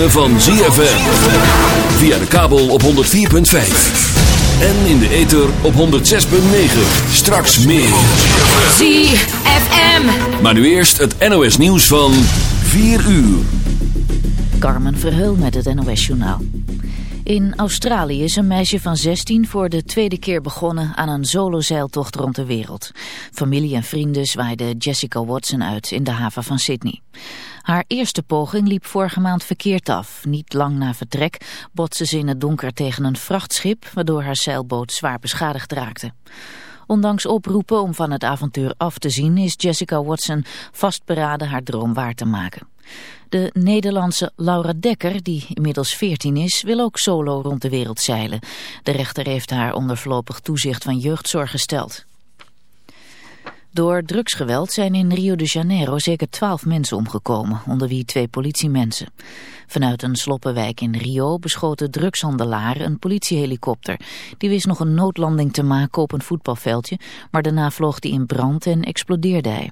Ritme van ZFM. Via de kabel op 104.5. En in de ether op 106.9. Straks meer. ZFM. Maar nu eerst het NOS nieuws van 4 uur. Carmen Verheul met het NOS journaal. In Australië is een meisje van 16 voor de tweede keer begonnen aan een solozeiltocht rond de wereld. Familie en vrienden zwaaiden Jessica Watson uit in de haven van Sydney. Haar eerste poging liep vorige maand verkeerd af. Niet lang na vertrek botste ze in het donker tegen een vrachtschip, waardoor haar zeilboot zwaar beschadigd raakte. Ondanks oproepen om van het avontuur af te zien is Jessica Watson vastberaden haar droom waar te maken. De Nederlandse Laura Dekker, die inmiddels 14 is, wil ook solo rond de wereld zeilen. De rechter heeft haar onder voorlopig toezicht van jeugdzorg gesteld. Door drugsgeweld zijn in Rio de Janeiro zeker twaalf mensen omgekomen, onder wie twee politiemensen. Vanuit een sloppenwijk in Rio beschoten drugshandelaren een politiehelikopter. Die wist nog een noodlanding te maken op een voetbalveldje, maar daarna vloog die in brand en explodeerde hij.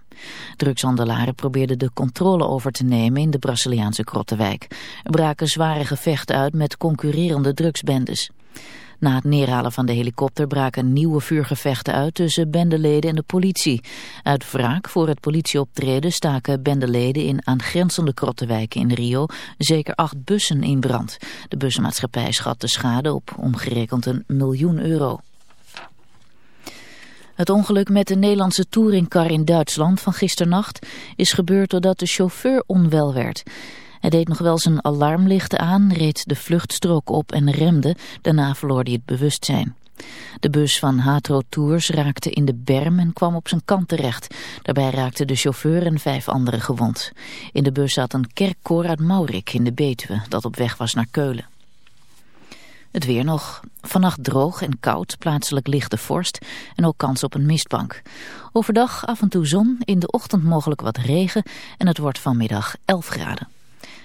Drugshandelaren probeerden de controle over te nemen in de Braziliaanse Krottenwijk. Er braken zware gevechten uit met concurrerende drugsbendes. Na het neerhalen van de helikopter braken nieuwe vuurgevechten uit tussen bendeleden en de politie. Uit wraak voor het politieoptreden staken bendeleden in aangrenzende krottenwijken in Rio zeker acht bussen in brand. De busmaatschappij schat de schade op omgerekend een miljoen euro. Het ongeluk met de Nederlandse touringcar in Duitsland van gisternacht is gebeurd doordat de chauffeur onwel werd. Hij deed nog wel zijn alarmlichten aan, reed de vluchtstrook op en remde. Daarna verloor hij het bewustzijn. De bus van Hatro Tours raakte in de berm en kwam op zijn kant terecht. Daarbij raakte de chauffeur en vijf anderen gewond. In de bus zat een kerkkoor Maurik in de Betuwe, dat op weg was naar Keulen. Het weer nog. Vannacht droog en koud, plaatselijk lichte vorst en ook kans op een mistbank. Overdag af en toe zon, in de ochtend mogelijk wat regen en het wordt vanmiddag 11 graden.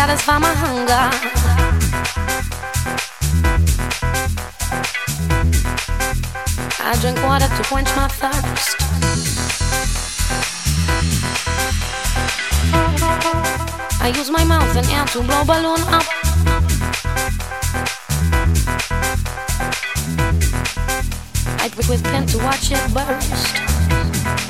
Satisfy my hunger. I drink water to quench my thirst. I use my mouth and air to blow balloon up. I prick with pen to watch it burst.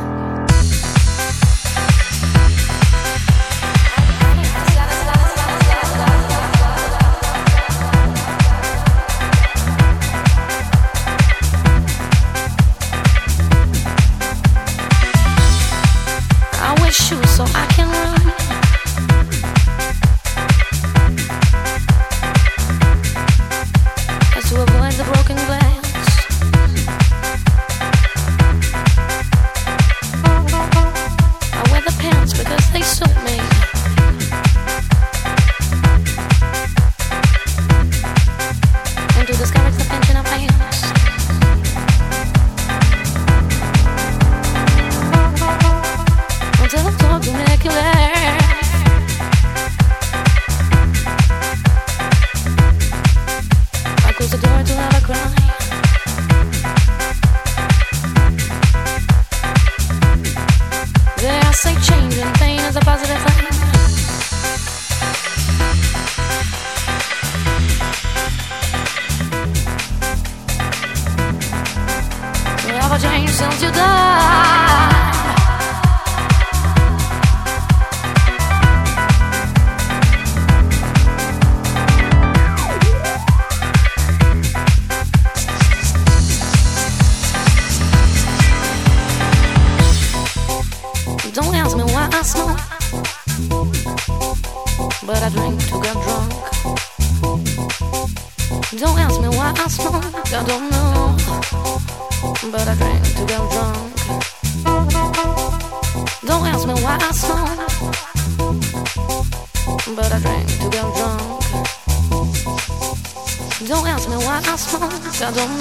I don't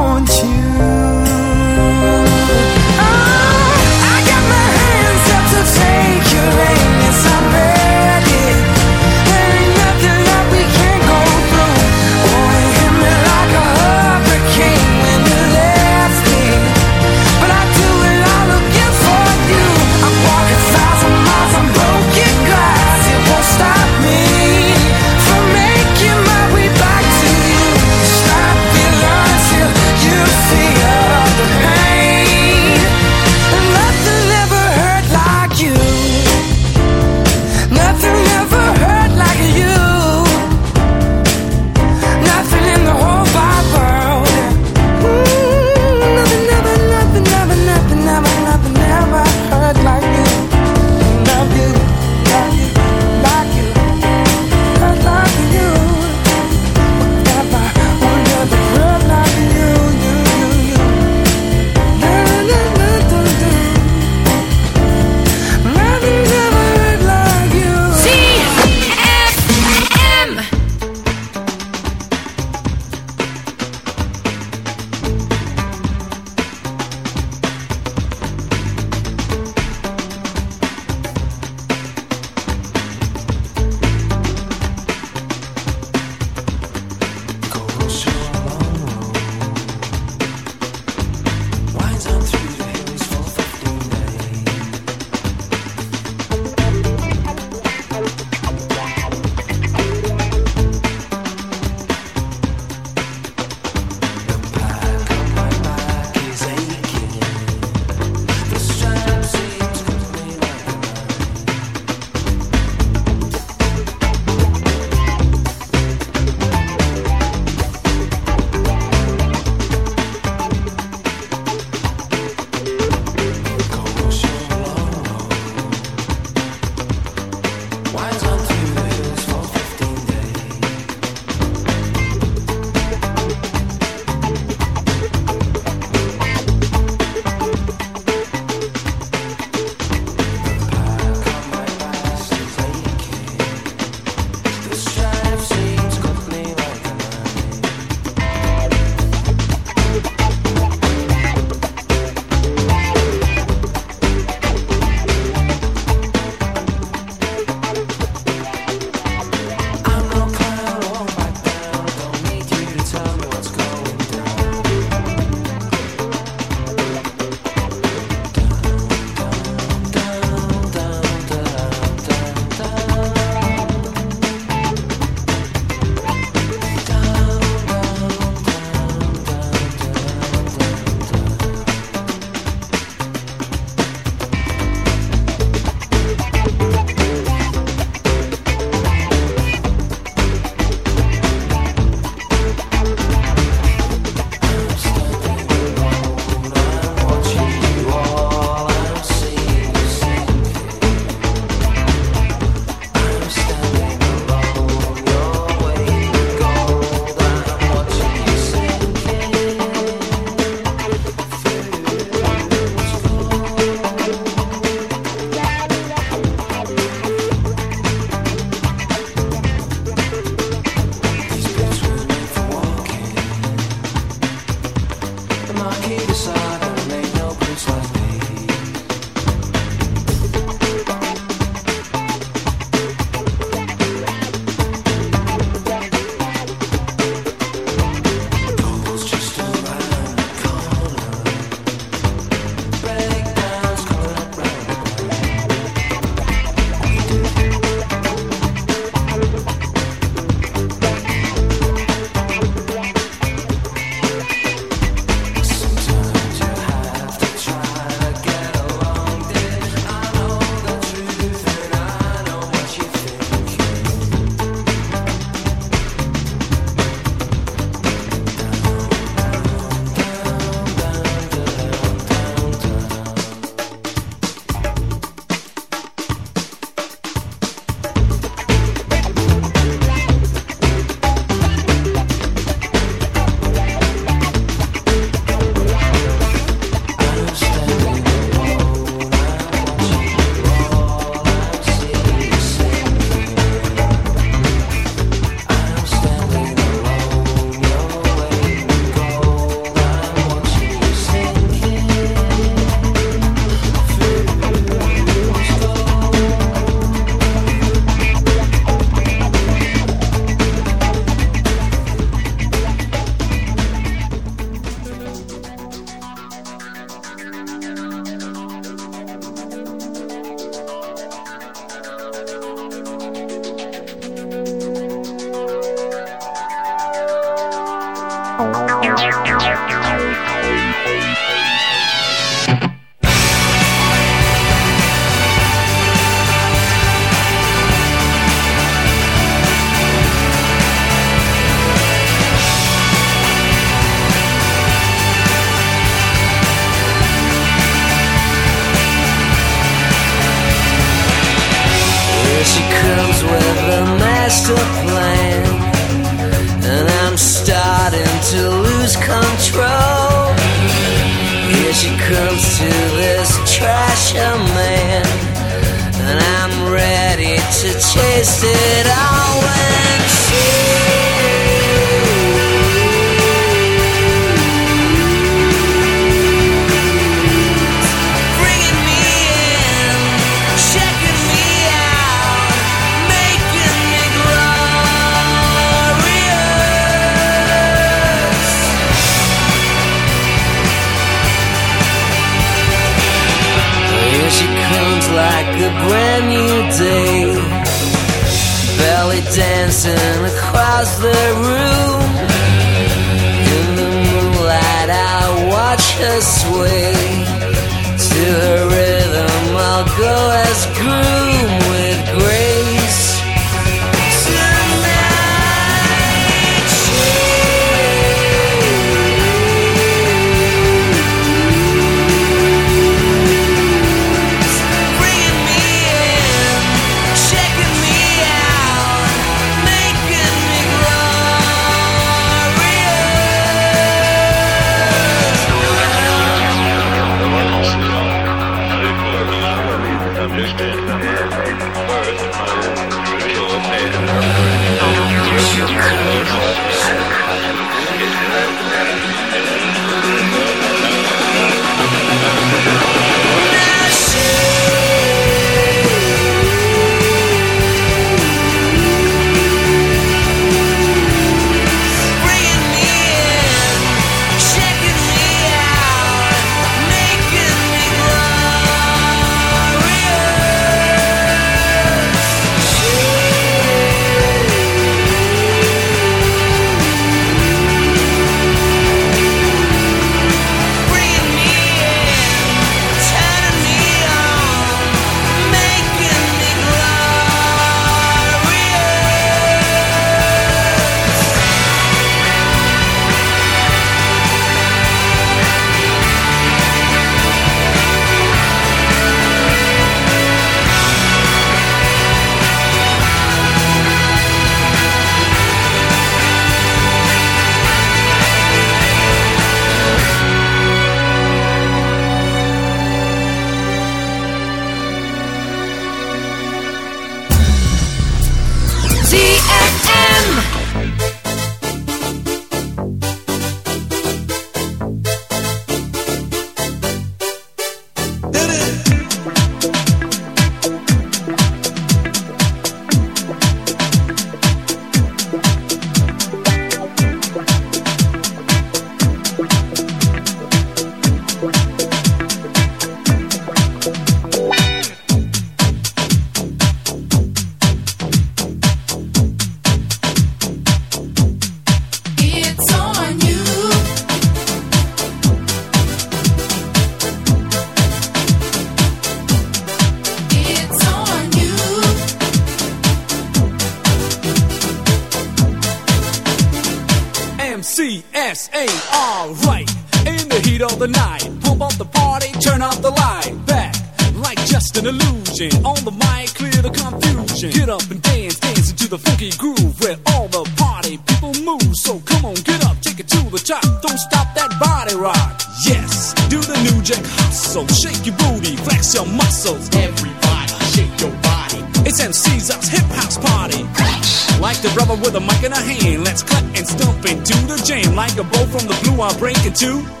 two.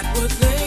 i was there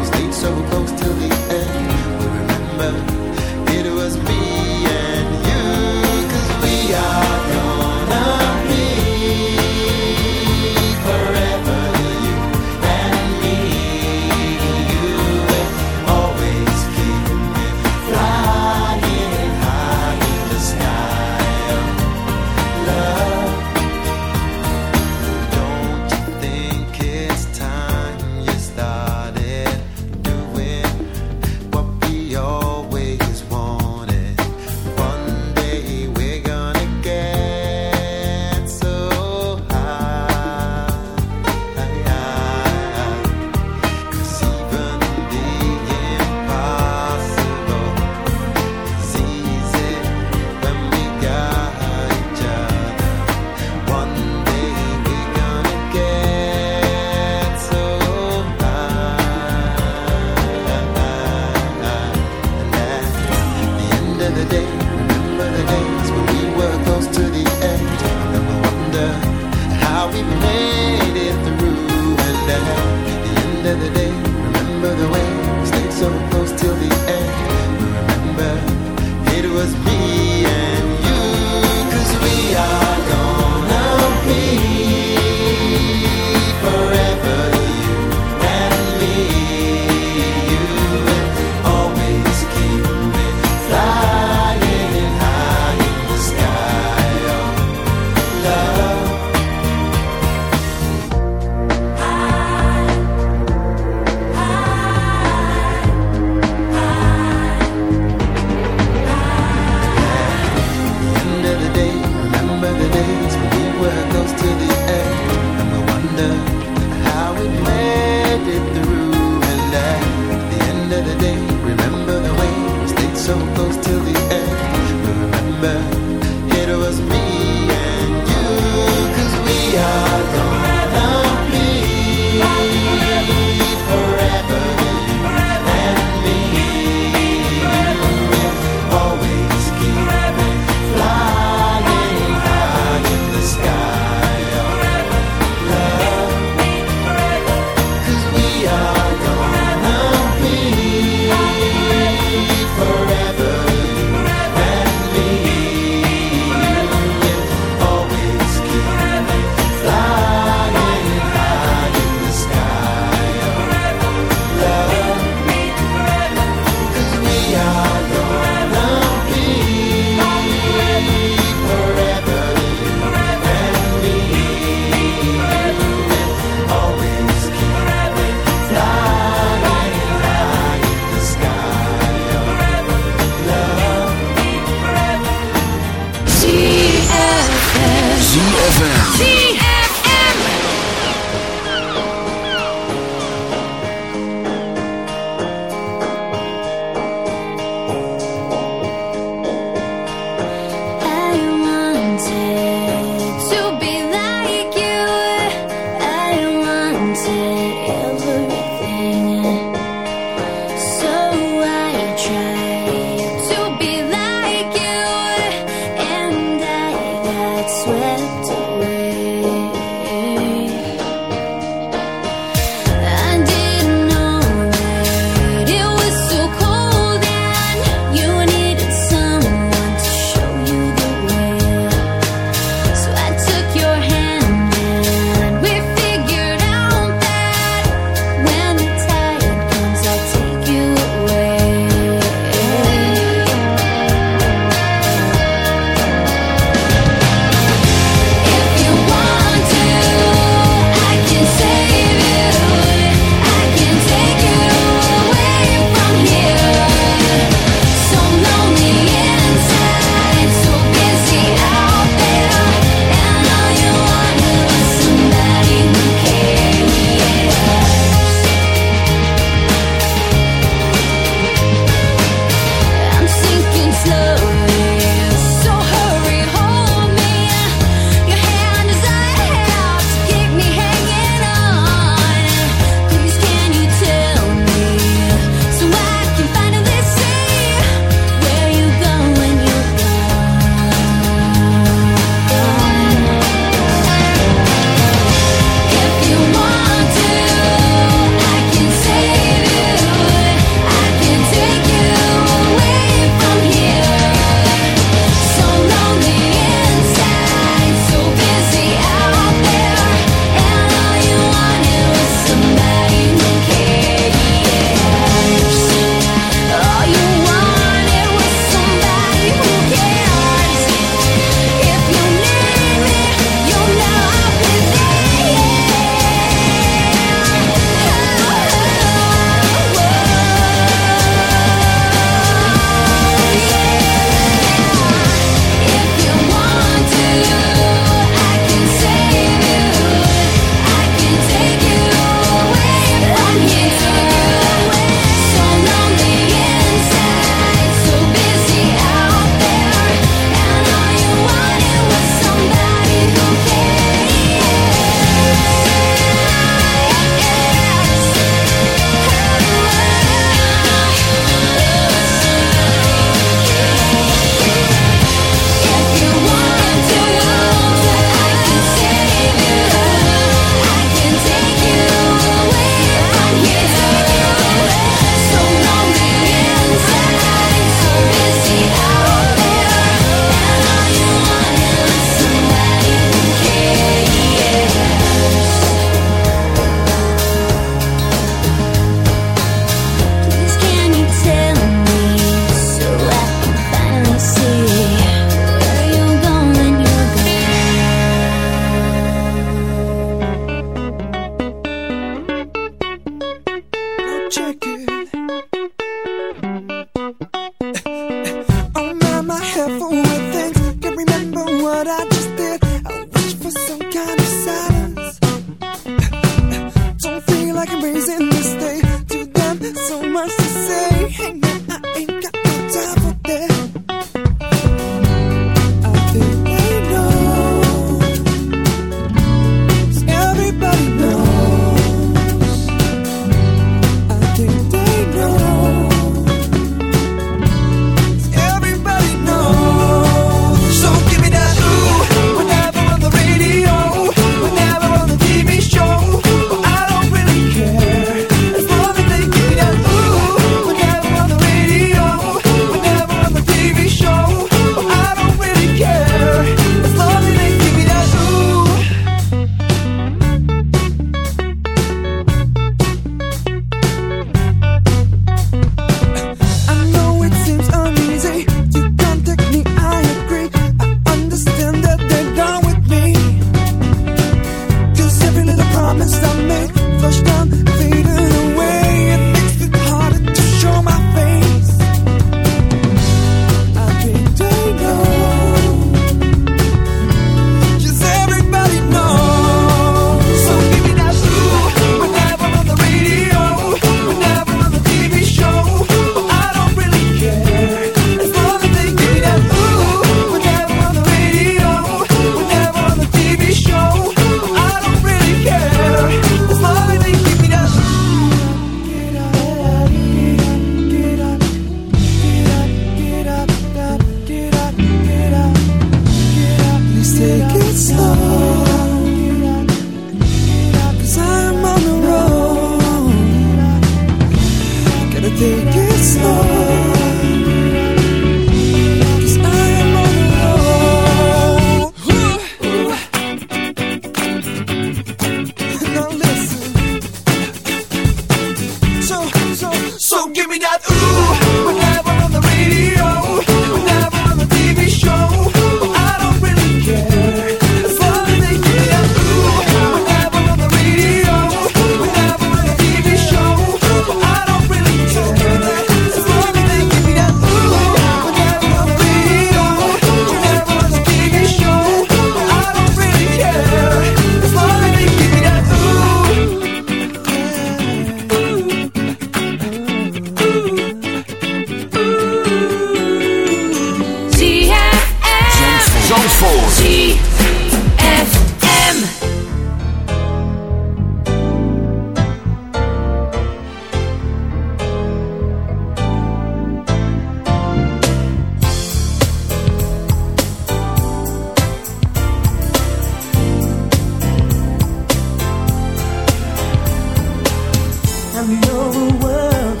I know the world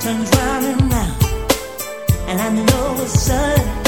turns round and round, and I know the sun.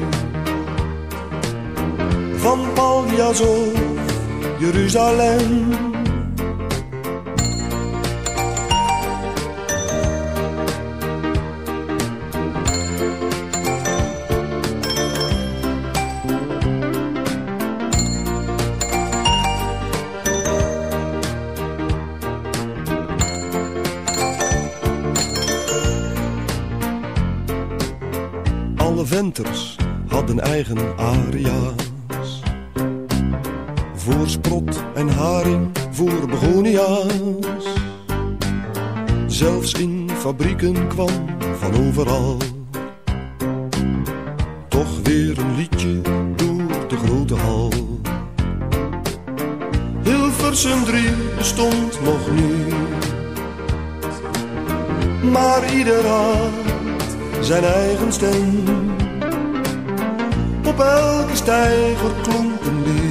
Paljas of Jeruzalem. Alle venters hadden eigen aria's. Voor sprot en haring, voor begonia's. Zelfs in fabrieken kwam van overal. Toch weer een liedje door de grote hal. Hilversum 3 bestond nog niet. Maar ieder had zijn eigen stem. Op elke steiger klonk een lied.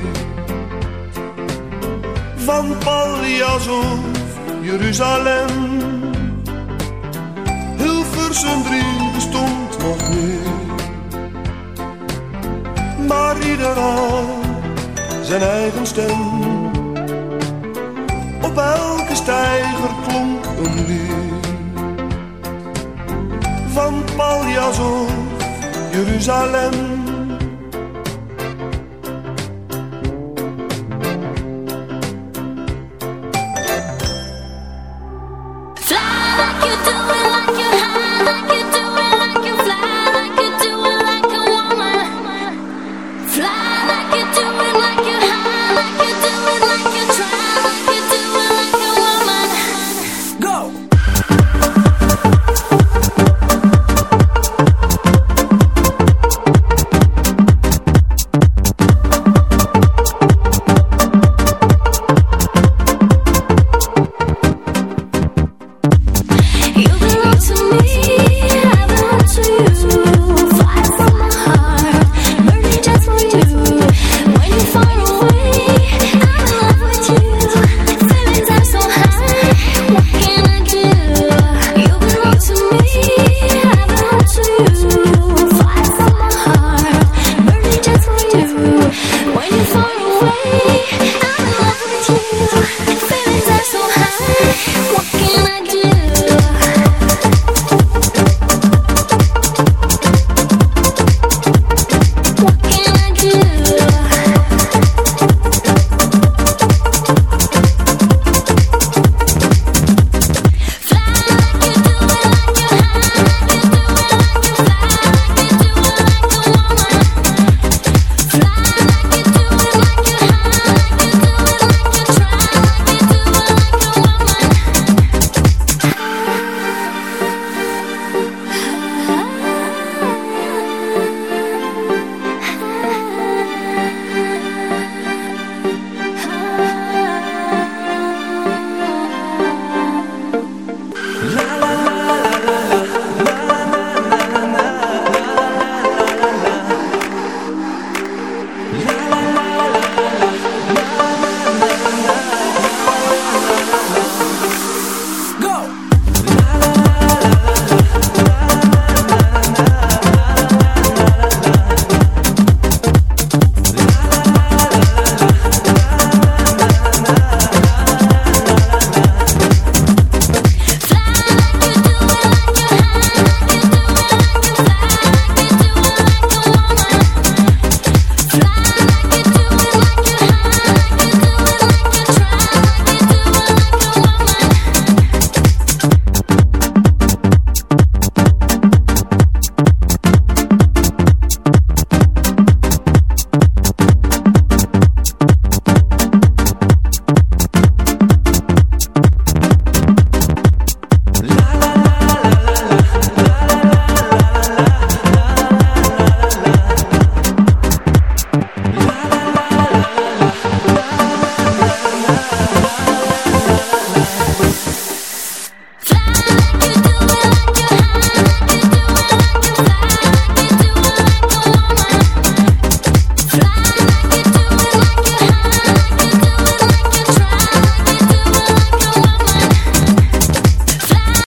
Van Paljas of Jeruzalem. Hilversum 3 bestond nog niet. Maar ieder had zijn eigen stem. Op elke steiger klonk een lied. Van Paljas of Jeruzalem.